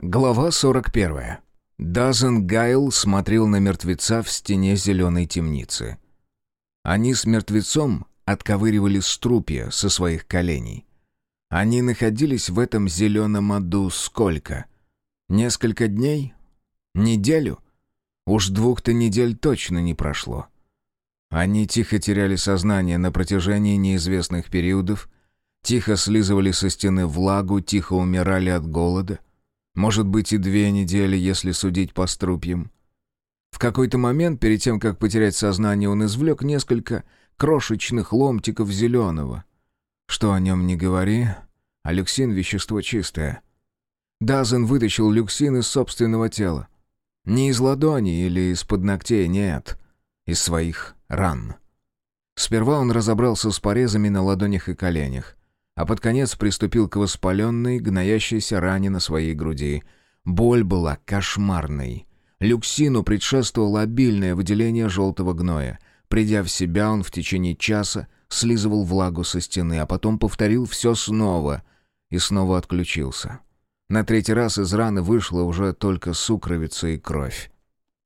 Глава 41. Дазен Гайл смотрел на мертвеца в стене зеленой темницы. Они с мертвецом отковыривали струпья со своих коленей. Они находились в этом зеленом аду сколько? Несколько дней? Неделю? Уж двух-то недель точно не прошло. Они тихо теряли сознание на протяжении неизвестных периодов, тихо слизывали со стены влагу, тихо умирали от голода — может быть и две недели, если судить по струпьям. В какой-то момент, перед тем, как потерять сознание, он извлек несколько крошечных ломтиков зеленого. Что о нем не говори, а люксин — вещество чистое. Дазен вытащил люксин из собственного тела. Не из ладони или из-под ногтей, нет. Из своих ран. Сперва он разобрался с порезами на ладонях и коленях а под конец приступил к воспаленной, гноящейся ране на своей груди. Боль была кошмарной. Люксину предшествовало обильное выделение желтого гноя. Придя в себя, он в течение часа слизывал влагу со стены, а потом повторил все снова и снова отключился. На третий раз из раны вышла уже только сукровица и кровь.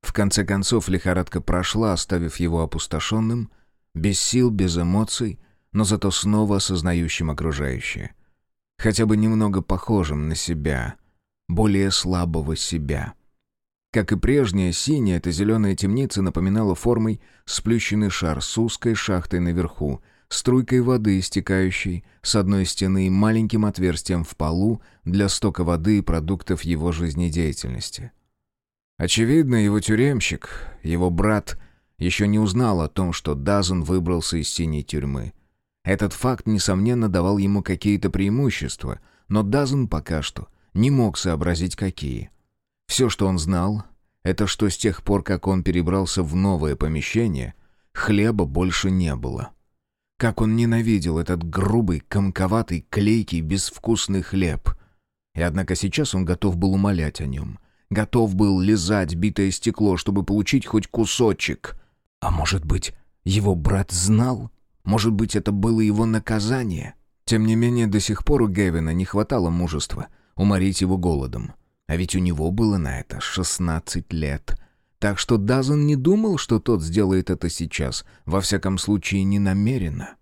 В конце концов лихорадка прошла, оставив его опустошенным, без сил, без эмоций — но зато снова осознающим окружающее. Хотя бы немного похожим на себя, более слабого себя. Как и прежняя, синяя эта зеленая темница напоминала формой сплющенный шар с узкой шахтой наверху, струйкой воды, стекающей с одной стены и маленьким отверстием в полу для стока воды и продуктов его жизнедеятельности. Очевидно, его тюремщик, его брат, еще не узнал о том, что Дазен выбрался из синей тюрьмы. Этот факт, несомненно, давал ему какие-то преимущества, но Дазен пока что не мог сообразить, какие. Все, что он знал, это что с тех пор, как он перебрался в новое помещение, хлеба больше не было. Как он ненавидел этот грубый, комковатый, клейкий, безвкусный хлеб. И однако сейчас он готов был умолять о нем. Готов был лизать битое стекло, чтобы получить хоть кусочек. А может быть, его брат знал? Может быть, это было его наказание? Тем не менее, до сих пор у Гевина не хватало мужества уморить его голодом. А ведь у него было на это 16 лет. Так что Дазен не думал, что тот сделает это сейчас, во всяком случае не намеренно.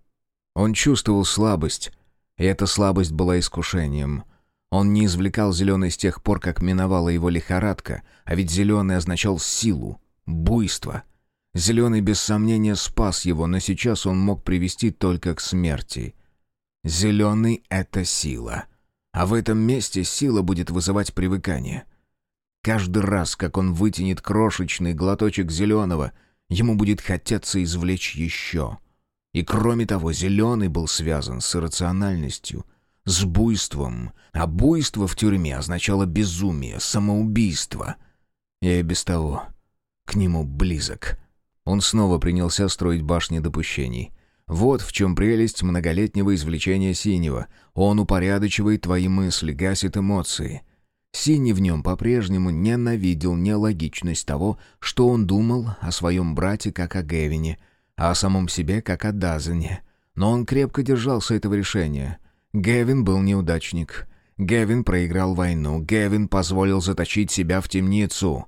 Он чувствовал слабость, и эта слабость была искушением. Он не извлекал зеленый с тех пор, как миновала его лихорадка, а ведь зеленый означал силу, буйство — Зеленый без сомнения спас его, но сейчас он мог привести только к смерти. Зеленый — это сила. А в этом месте сила будет вызывать привыкание. Каждый раз, как он вытянет крошечный глоточек зеленого, ему будет хотеться извлечь еще. И кроме того, зеленый был связан с иррациональностью, с буйством, а буйство в тюрьме означало безумие, самоубийство. Я и без того к нему близок. Он снова принялся строить башни допущений. Вот в чем прелесть многолетнего извлечения синего. Он упорядочивает твои мысли, гасит эмоции. Синий в нем по-прежнему ненавидел нелогичность того, что он думал о своем брате как о Гевине, а о самом себе как о Дазене. Но он крепко держался этого решения. Гевин был неудачник. Гевин проиграл войну. Гевин позволил заточить себя в темницу.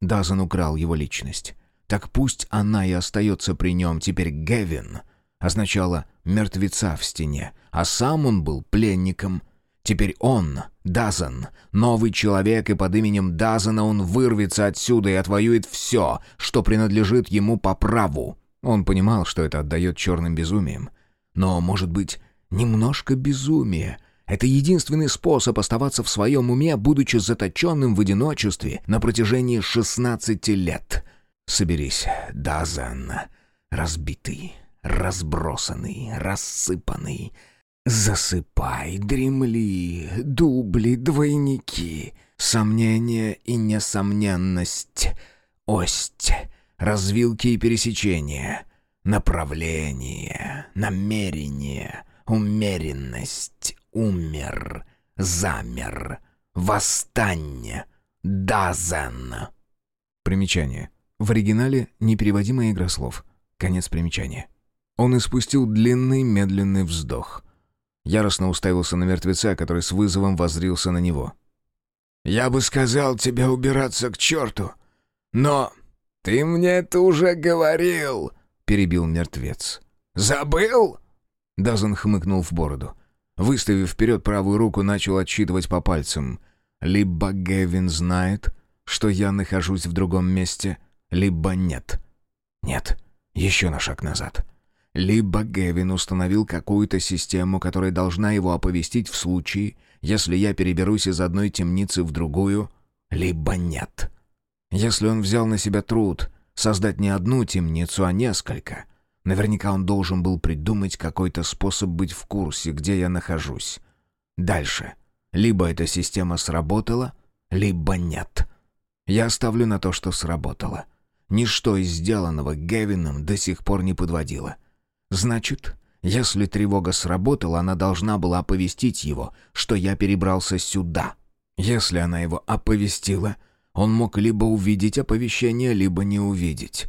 Дазен украл его личность. Так пусть она и остается при нем. Теперь Гевин означало «мертвеца в стене», а сам он был пленником. Теперь он, Дазан, новый человек, и под именем Дазана он вырвется отсюда и отвоюет все, что принадлежит ему по праву. Он понимал, что это отдает черным безумием. Но, может быть, немножко безумия — это единственный способ оставаться в своем уме, будучи заточенным в одиночестве на протяжении 16 лет. Соберись, Дазан, разбитый, разбросанный, рассыпанный. Засыпай, дремли, дубли, двойники, сомнение и несомненность, ость, развилки и пересечения, направление, намерение, умеренность, умер, замер, восстань, Дазан. Примечание. В оригинале непереводимая игра слов. Конец примечания. Он испустил длинный, медленный вздох. Яростно уставился на мертвеца, который с вызовом воззрился на него. Я бы сказал тебе убираться к черту, но ты мне это уже говорил, перебил мертвец. Забыл? Дазан хмыкнул в бороду. Выставив вперед правую руку, начал отсчитывать по пальцам. Либо Гевин знает, что я нахожусь в другом месте, либо нет. Нет, еще на шаг назад. Либо Гевин установил какую-то систему, которая должна его оповестить в случае, если я переберусь из одной темницы в другую, либо нет. Если он взял на себя труд создать не одну темницу, а несколько, наверняка он должен был придумать какой-то способ быть в курсе, где я нахожусь. Дальше. Либо эта система сработала, либо нет. Я ставлю на то, что сработала. Ничто из сделанного Гевином до сих пор не подводило. Значит, если тревога сработала, она должна была оповестить его, что я перебрался сюда. Если она его оповестила, он мог либо увидеть оповещение, либо не увидеть.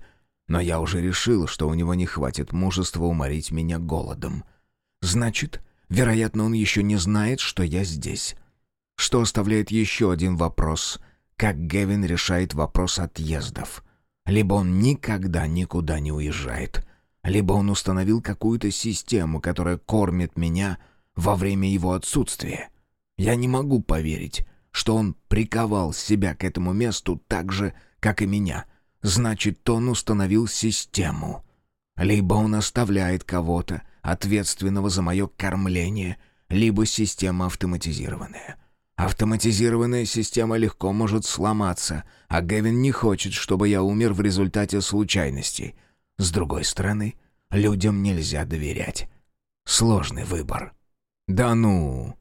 Но я уже решил, что у него не хватит мужества уморить меня голодом. Значит, вероятно, он еще не знает, что я здесь. Что оставляет еще один вопрос. Как Гевин решает вопрос отъездов? Либо он никогда никуда не уезжает, либо он установил какую-то систему, которая кормит меня во время его отсутствия. Я не могу поверить, что он приковал себя к этому месту так же, как и меня. Значит, он установил систему. Либо он оставляет кого-то, ответственного за мое кормление, либо система автоматизированная. Автоматизированная система легко может сломаться, а Гевин не хочет, чтобы я умер в результате случайностей — с другой стороны, людям нельзя доверять. Сложный выбор. Да ну,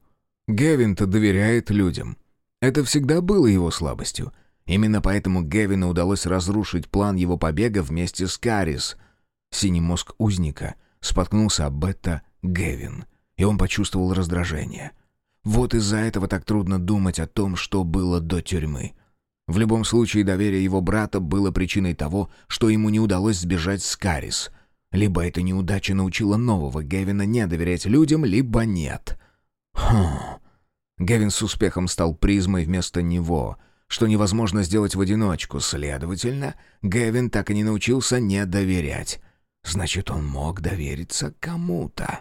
Гевин-то доверяет людям. Это всегда было его слабостью. Именно поэтому Гевину удалось разрушить план его побега вместе с Карис. Синий мозг узника споткнулся об это Гевин, и он почувствовал раздражение. Вот из-за этого так трудно думать о том, что было до тюрьмы. В любом случае, доверие его брата было причиной того, что ему не удалось сбежать с Карис. Либо эта неудача научила нового Гевина не доверять людям, либо нет. Хм. Гевин с успехом стал призмой вместо него, что невозможно сделать в одиночку. Следовательно, Гевин так и не научился не доверять. Значит, он мог довериться кому-то.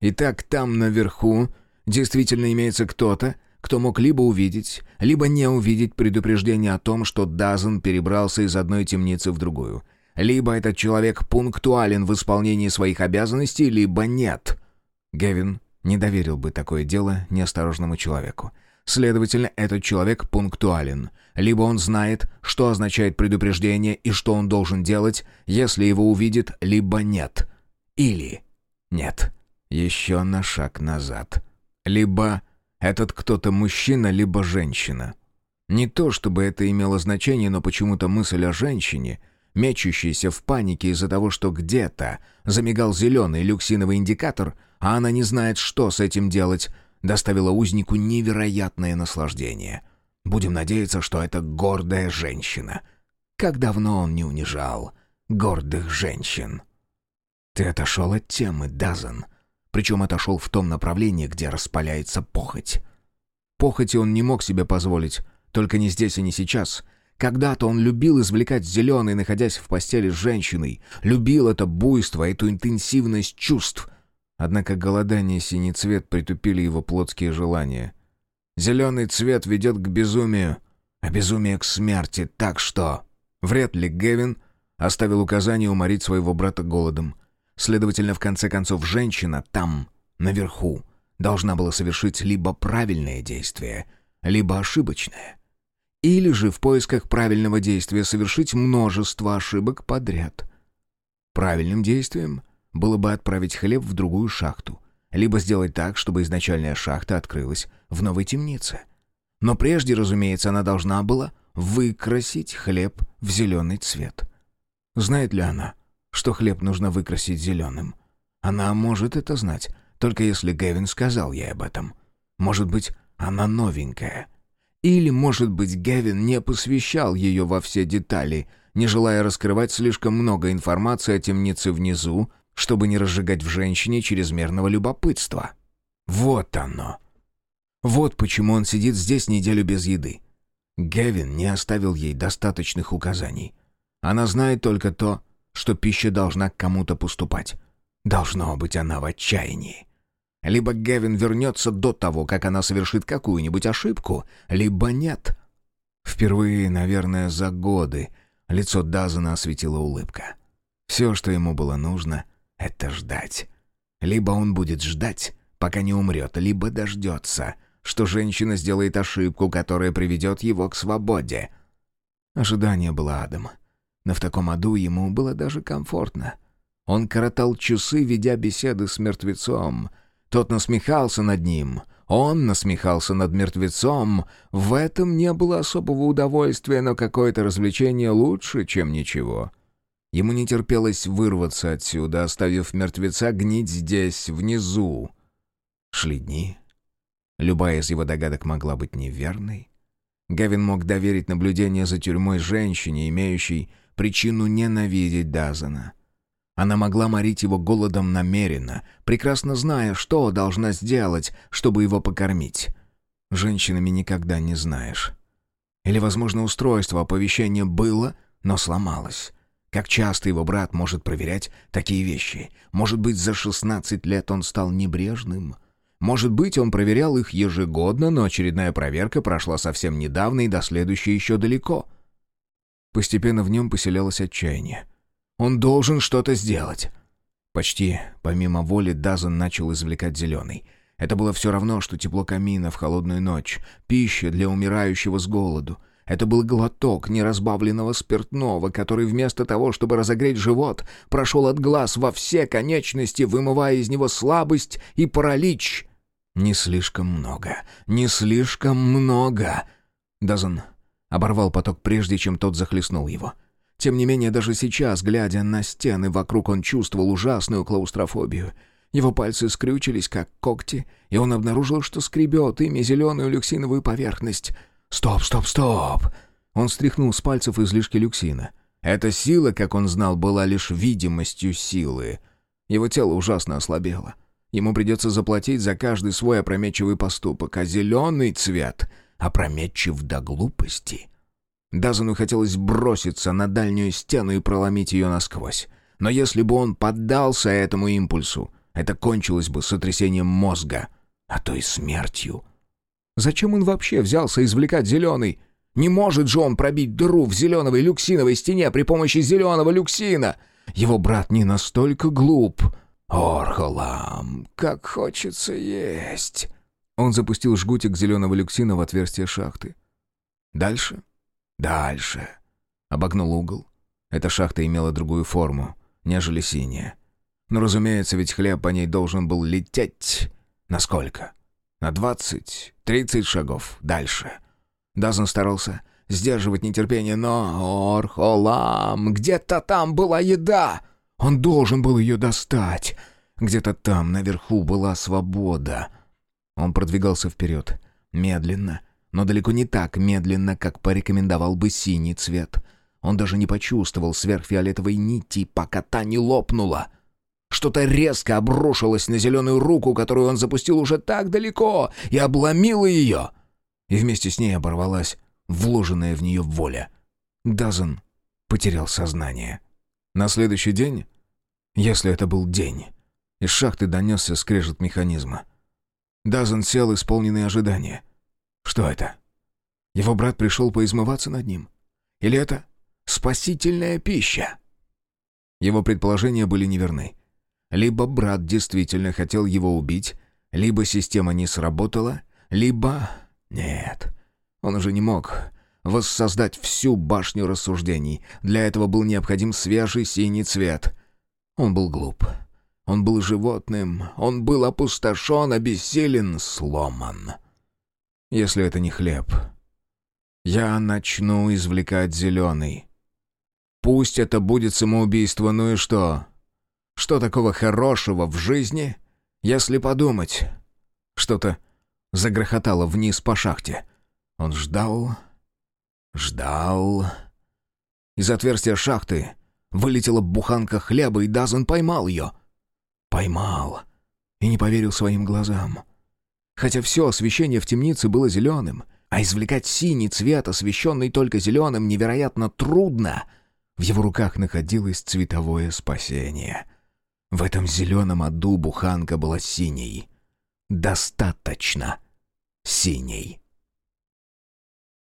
Итак, там наверху действительно имеется кто-то, кто мог либо увидеть, либо не увидеть предупреждение о том, что Дазен перебрался из одной темницы в другую. Либо этот человек пунктуален в исполнении своих обязанностей, либо нет. Гевин не доверил бы такое дело неосторожному человеку. Следовательно, этот человек пунктуален. Либо он знает, что означает предупреждение и что он должен делать, если его увидит, либо нет. Или нет. Еще на шаг назад. Либо этот кто-то мужчина либо женщина. Не то чтобы это имело значение, но почему-то мысль о женщине, мечущейся в панике из-за того, что где-то замигал зеленый люксиновый индикатор, а она не знает, что с этим делать, доставила узнику невероятное наслаждение. Будем надеяться, что это гордая женщина. Как давно он не унижал гордых женщин. «Ты отошел от темы, Дазан», причем отошел в том направлении, где распаляется похоть. Похоти он не мог себе позволить, только не здесь и не сейчас. Когда-то он любил извлекать зеленый, находясь в постели с женщиной, любил это буйство, эту интенсивность чувств. Однако голодание и синий цвет притупили его плотские желания. Зеленый цвет ведет к безумию, а безумие к смерти, так что... Вряд ли Гевин оставил указание уморить своего брата голодом. Следовательно, в конце концов, женщина там, наверху, должна была совершить либо правильное действие, либо ошибочное. Или же в поисках правильного действия совершить множество ошибок подряд. Правильным действием было бы отправить хлеб в другую шахту, либо сделать так, чтобы изначальная шахта открылась в новой темнице. Но прежде, разумеется, она должна была выкрасить хлеб в зеленый цвет. Знает ли она, что хлеб нужно выкрасить зеленым. Она может это знать, только если Гевин сказал ей об этом. Может быть, она новенькая. Или, может быть, Гевин не посвящал ее во все детали, не желая раскрывать слишком много информации о темнице внизу, чтобы не разжигать в женщине чрезмерного любопытства. Вот оно. Вот почему он сидит здесь неделю без еды. Гевин не оставил ей достаточных указаний. Она знает только то, что пища должна к кому-то поступать. Должно быть, она в отчаянии. Либо Гевин вернется до того, как она совершит какую-нибудь ошибку, либо нет. Впервые, наверное, за годы лицо Дазана осветила улыбка. Все, что ему было нужно, — это ждать. Либо он будет ждать, пока не умрет, либо дождется, что женщина сделает ошибку, которая приведет его к свободе. Ожидание было адом. Но в таком аду ему было даже комфортно. Он коротал часы, ведя беседы с мертвецом. Тот насмехался над ним — он насмехался над мертвецом. В этом не было особого удовольствия, но какое-то развлечение лучше, чем ничего. Ему не терпелось вырваться отсюда, оставив мертвеца гнить здесь, внизу. Шли дни. Любая из его догадок могла быть неверной. Гавин мог доверить наблюдение за тюрьмой женщине, имеющей причину ненавидеть Дазана. Она могла морить его голодом намеренно, прекрасно зная, что должна сделать, чтобы его покормить. Женщинами никогда не знаешь. Или, возможно, устройство оповещения было, но сломалось. Как часто его брат может проверять такие вещи? Может быть, за 16 лет он стал небрежным? Может быть, он проверял их ежегодно, но очередная проверка прошла совсем недавно и до следующей еще далеко. Постепенно в нем поселялось отчаяние. Он должен что-то сделать. Почти помимо воли Дазан начал извлекать зеленый. Это было все равно, что тепло камина в холодную ночь, пища для умирающего с голоду. Это был глоток неразбавленного спиртного, который вместо того, чтобы разогреть живот, прошел от глаз во все конечности, вымывая из него слабость и паралич. «Не слишком много, не слишком много!» Дазан оборвал поток прежде, чем тот захлестнул его. — тем не менее, даже сейчас, глядя на стены вокруг, он чувствовал ужасную клаустрофобию. Его пальцы скрючились, как когти, и он обнаружил, что скребет ими зеленую люксиновую поверхность. «Стоп, стоп, стоп!» Он стряхнул с пальцев излишки люксина. Эта сила, как он знал, была лишь видимостью силы. Его тело ужасно ослабело. Ему придется заплатить за каждый свой опрометчивый поступок, а зеленый цвет опрометчив до глупости — Дазану хотелось броситься на дальнюю стену и проломить ее насквозь. Но если бы он поддался этому импульсу, это кончилось бы сотрясением мозга, а то и смертью. Зачем он вообще взялся извлекать зеленый? Не может же он пробить дыру в зеленовой люксиновой стене при помощи зеленого люксина. Его брат не настолько глуп. Орхолам, как хочется есть. Он запустил жгутик зеленого люксина в отверстие шахты. Дальше «Дальше». Обогнул угол. Эта шахта имела другую форму, нежели синяя. Но, разумеется, ведь хлеб по ней должен был лететь. Насколько? На двадцать, тридцать шагов дальше. Дазан старался сдерживать нетерпение, но... Орхолам! Где-то там была еда! Он должен был ее достать. Где-то там, наверху, была свобода. Он продвигался вперед, медленно, но далеко не так медленно, как порекомендовал бы синий цвет. Он даже не почувствовал сверхфиолетовой нити, пока та не лопнула. Что-то резко обрушилось на зеленую руку, которую он запустил уже так далеко, и обломило ее. И вместе с ней оборвалась вложенная в нее воля. Дазен потерял сознание. На следующий день, если это был день, из шахты донесся скрежет механизма. Дазен сел, исполненный ожидания. Что это? Его брат пришел поизмываться над ним? Или это спасительная пища? Его предположения были неверны. Либо брат действительно хотел его убить, либо система не сработала, либо... Нет, он уже не мог воссоздать всю башню рассуждений. Для этого был необходим свежий синий цвет. Он был глуп. Он был животным. Он был опустошен, обессилен, сломан если это не хлеб. Я начну извлекать зеленый. Пусть это будет самоубийство, ну и что? Что такого хорошего в жизни, если подумать? Что-то загрохотало вниз по шахте. Он ждал, ждал. Из отверстия шахты вылетела буханка хлеба, и Дазан поймал ее. Поймал. И не поверил своим глазам. Хотя все освещение в темнице было зеленым, а извлекать синий цвет, освещенный только зеленым, невероятно трудно. В его руках находилось цветовое спасение. В этом зеленом аду буханка была синей. Достаточно синей.